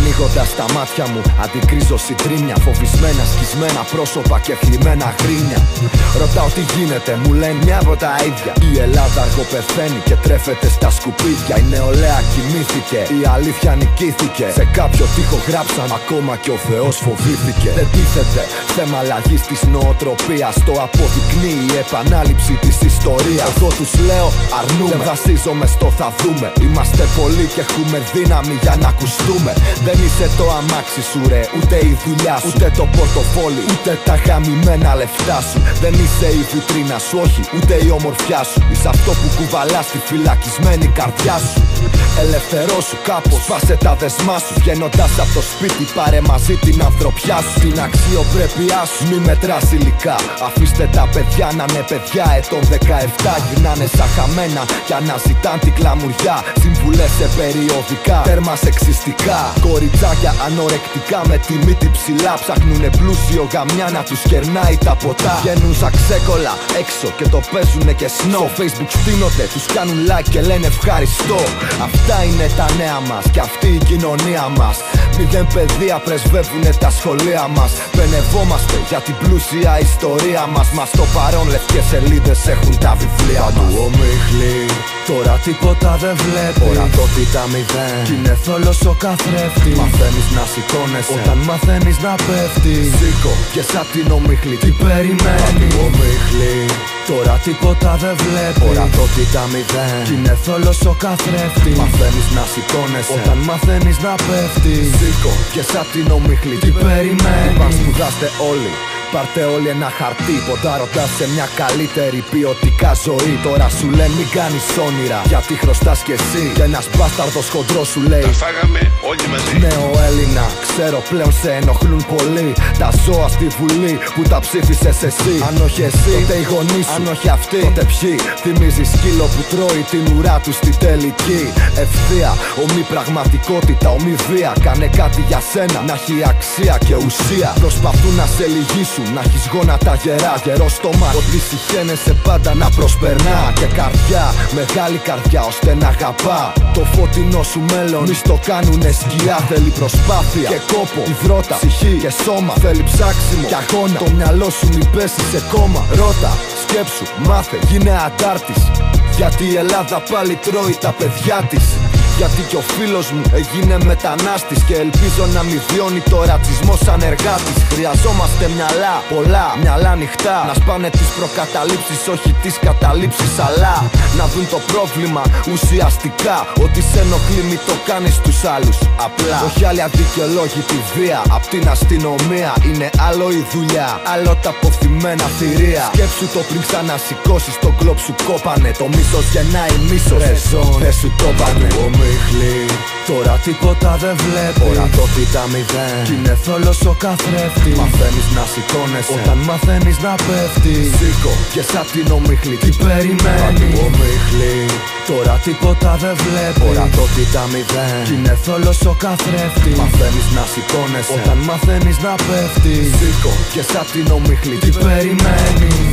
Βλέποντα τα μάτια μου, αντικρίζω συντρίμια. Φοβισμένα, σκισμένα πρόσωπα και θλιμμένα γρίνια. Ρωτάω τι γίνεται, μου λένε μια από τα ίδια. Η Ελλάδα αργοπεθαίνει και τρέφεται στα σκουπίδια. Η νεολαία κοιμήθηκε, η αλήθεια νικήθηκε. Σε κάποιο τείχο γράψαν, ακόμα και ο Θεός φοβήθηκε. Δεν τίθεται θέμα αλλαγής της νοοτροπίας. Το αποδεικνύει η επανάληψη της ιστορίας. Εγώ τους λέω αρνούμε. Δεν βασίζομαι στο θα δούμε. Είμαστε πολλοί και έχουμε δύναμη για να ακουστούμε. Δεν είσαι το αμάξι σου, ρε. Ούτε η δουλειά σου, ούτε το πορτοφόλι, ούτε τα γαμημένα λεφτά σου. Δεν είσαι η βιτρίνα σου, όχι, ούτε η ομορφιά σου. Είσαι αυτό που κουβαλάς στη φυλακισμένη καρδιά σου. Ελευθερώσου κάπως, σπάσε τα δεσμά σου. Βγαίνοντας από το σπίτι, πάρε μαζί την ανθρωπιά σου. Την αξιοπρέπειά σου, μη μετράς υλικά. Αφήστε τα παιδιά να είναι παιδιά ετών 17. Γυρνάνε σαν χαμένα και αναζητάν την κλαμουριά. Συμβουλές σε περιοδικά, τέρμα σεξιστικά. Κοριτσάκια ανορεκτικά με τη μύτη ψηλά. Ψάχνουνε πλούσιο γαμιά να τους κερνάει τα ποτά. Βγαίνουν σαν ξέκολα έξω και το παίζουνε και σνό. Στο facebook στείνονται, τους κάνουν like και λένε ευχαριστώ. Αυτά είναι τα νέα μας και αυτή η κοινωνία μας. Μηδέν παιδεία πρεσβεύουνε τα σχολεία μας. Πενευόμαστε για την πλούσια ιστορία μας. Μα στο παρόν λευκές σελίδες έχουν τα βιβλία μας. ομίχλη, τώρα τίποτα δεν βλέπω. Ορατότητα μηδέν. Κι είναι θόλος ο καθρέφτη. Μαθαίνεις να σηκώνεσαι όταν μαθαίνεις να πέφτει. Σήκω και σαν την ομίχλη, τι περιμένεις; ομίχλη, τώρα τίποτα δεν βλέπω. Ορατότητα μηδέν. Κι είναι θόλος ο καθρέφτης. Μαθαίνεις να σηκώνεσαι όταν μαθαίνεις να πέφτεις. Σήκω και σαν την ομίχλη, τι περιμένεις; Είπαν σπουδάστε όλοι. Πάρτε όλοι ένα χαρτί, ποντάροντας σε μια καλύτερη ποιοτικά ζωή. Τώρα σου λένε μην κάνεις όνειρα, γιατί χρωστάς κι εσύ. Και ένας μπάσταρδος χοντρός σου λέει: Τα φάγαμε όλοι μαζί. Νέο Έλληνα, ξέρω πλέον σε ενοχλούν πολύ. Τα ζώα στη βουλή που τα ψήφισες εσύ. Αν όχι εσύ, τότε οι γονείς σου. Αν όχι αυτοί, τότε ποιοι; Θυμίζεις σκύλο που τρώει την ουρά του στη τελική. Ευθεία, ομή πραγματικότητα, ομή βία. Κάνε κάτι για σένα, να έχει αξία και ουσία. Προσπαθούν να σε λυγίσουν, να έχεις γόνατα γερά. Γερό στόμα, ότι συχαίνεσαι πάντα να προσπερνά. Και καρδιά, μεγάλη καρδιά ώστε να αγαπά. Το φωτεινό σου μέλλον, μη στο κάνουνε σκιά. Θέλει προσπάθεια και κόπο, υδρότα, ψυχή και σώμα. Θέλει ψάξιμο και αγώνα. Το μυαλό σου μη πέσει σε κόμμα. Ρώτα, σκέψου, μάθε, γίνε αντάρτη. Γιατί η Ελλάδα πάλι τρώει τα παιδιά της γιατί κι ο φίλος μου έγινε μετανάστης Και ελπίζω να μην βιώνει το ρατσισμό σαν εργάτης. Χρειαζόμαστε μυαλά, πολλά, μυαλά ανοιχτά. Να σπάνε τις προκαταλήψεις, όχι τις καταλήψεις Αλλά να δουν το πρόβλημα ουσιαστικά. Ότι σε ενοχλεί μη το κάνεις τους άλλους Απλά, όχι άλλη αδικαιολόγητη βία Απ' την αστυνομία. Είναι άλλο η δουλειά Άλλο τα αποθυμένα θηρία. Σκέψου το πριν ξανασηκώσεις το κλόπ σου κόπανε. Το μίσος γεννάει μίσος. Ρεζόν, δεν σου το πάνε ομίχλη Τώρα τίποτα δεν βλέπω Ορατότητα μηδέν Κι είναι θόλος ο καθρέφτης. Μαθαίνεις να σηκώνεσαι. Όταν μαθαίνεις να πέφτεις. Σήκω και σαν την ομίχλη. Τι περιμένεις; Ομίχλη. Τώρα τίποτα δεν βλέπω Ορατότητα μηδέν Κι είναι θόλος ο καθρέφτης. Μαθαίνεις να σηκώνεσαι. Όταν μαθαίνεις να πέφτεις. Σήκω και σαν την ομίχλη. Τι περιμένεις;